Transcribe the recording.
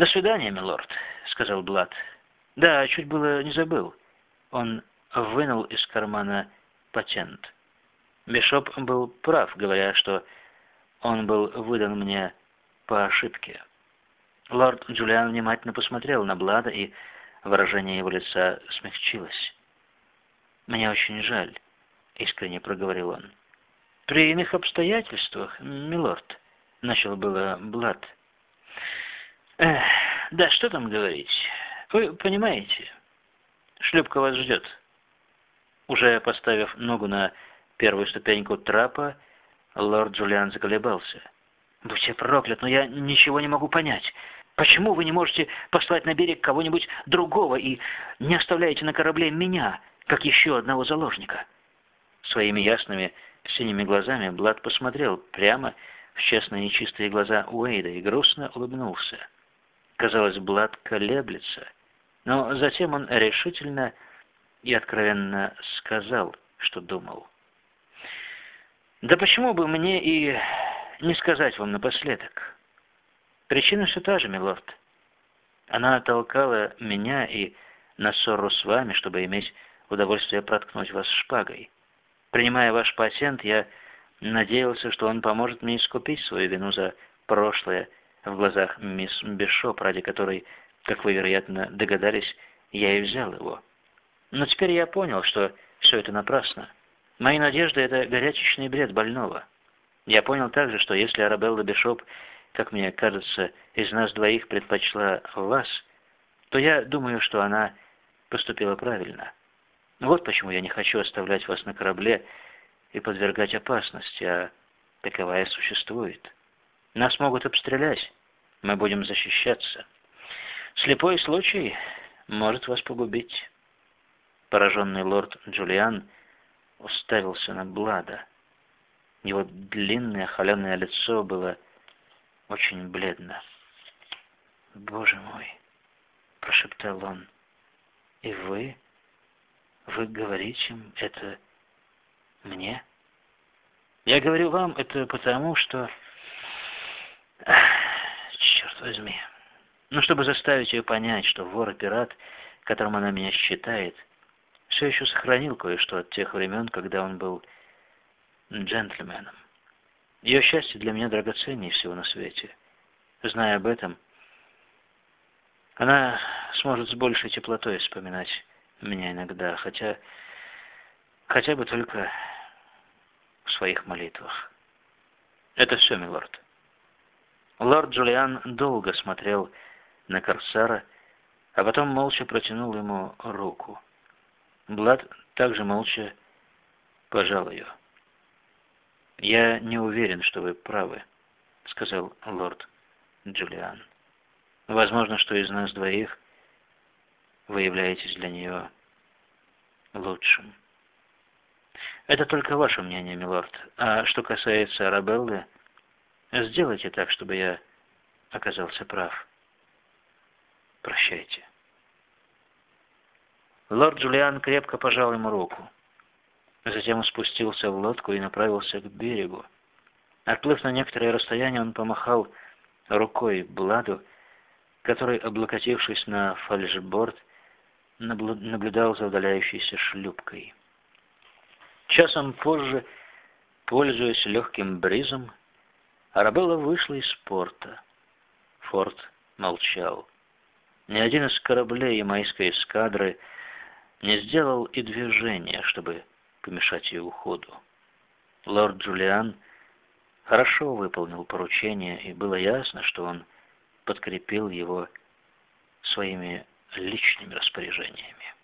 «До свидания, милорд», — сказал Блад. «Да, чуть было не забыл». Он вынул из кармана патент. Бишоп был прав, говоря, что он был выдан мне по ошибке. Лорд Джулиан внимательно посмотрел на Блада, и выражение его лица смягчилось. «Мне очень жаль», — искренне проговорил он. «При иных обстоятельствах, милорд», — начал было Блад. «Эх, да что там говорить? Вы понимаете, шлюпка вас ждет». Уже поставив ногу на первую ступеньку трапа, лорд Джулиан заколебался. «Будьте проклят, но я ничего не могу понять. Почему вы не можете послать на берег кого-нибудь другого и не оставляете на корабле меня, как еще одного заложника?» Своими ясными синими глазами Блад посмотрел прямо в честные нечистые глаза Уэйда и грустно улыбнулся. Казалось, Блад колеблется, но затем он решительно и откровенно сказал, что думал. Да почему бы мне и не сказать вам напоследок? Причина все та же, милорд. Она толкала меня и на ссору с вами, чтобы иметь удовольствие проткнуть вас шпагой. Принимая ваш патент, я надеялся, что он поможет мне искупить свою вину за прошлое в глазах мисс Бишоп, ради которой, как вы, вероятно, догадались, я и взял его. Но теперь я понял, что все это напрасно. Мои надежды — это горячечный бред больного. Я понял также, что если Арабелла Бишоп, как мне кажется, из нас двоих предпочла вас, то я думаю, что она поступила правильно. Вот почему я не хочу оставлять вас на корабле и подвергать опасности, а таковая существует. Нас могут обстрелять, мы будем защищаться. Слепой случай может вас погубить. Пораженный лорд Джулиан уставился на Блада. Его длинное холеное лицо было очень бледно. «Боже мой!» — прошептал он. «И вы? Вы говорите это мне?» «Я говорю вам это потому, что...» «Черт возьми!» Ну, чтобы заставить ее понять, что вор и пират, которым она меня считает, все еще сохранил кое-что от тех времен, когда он был джентльменом. Ее счастье для меня драгоценнее всего на свете. Зная об этом, она сможет с большей теплотой вспоминать меня иногда, хотя хотя бы только в своих молитвах. Это все, милорд. Лорд Джулиан долго смотрел на Корсара, а потом молча протянул ему руку. Блад также молча пожал ее. «Я не уверен, что вы правы», — сказал лорд Джулиан. «Возможно, что из нас двоих вы являетесь для нее лучшим». «Это только ваше мнение, милорд. А что касается Арабеллы, сделайте так, чтобы я оказался прав. Прощайте». Лорд Джулиан крепко пожал ему руку. Затем спустился в лодку и направился к берегу. Отплыв на некоторое расстояние, он помахал рукой Бладу, который, облокотившись на фальшборд, наблюдал за удаляющейся шлюпкой. Часом позже, пользуясь легким бризом, Арабелла вышла из порта. Форт молчал. Ни один из кораблей ямайской эскадры не сделал и движения, чтобы помешать ее уходу. Лорд Джулиан хорошо выполнил поручение, и было ясно, что он подкрепил его своими личными распоряжениями.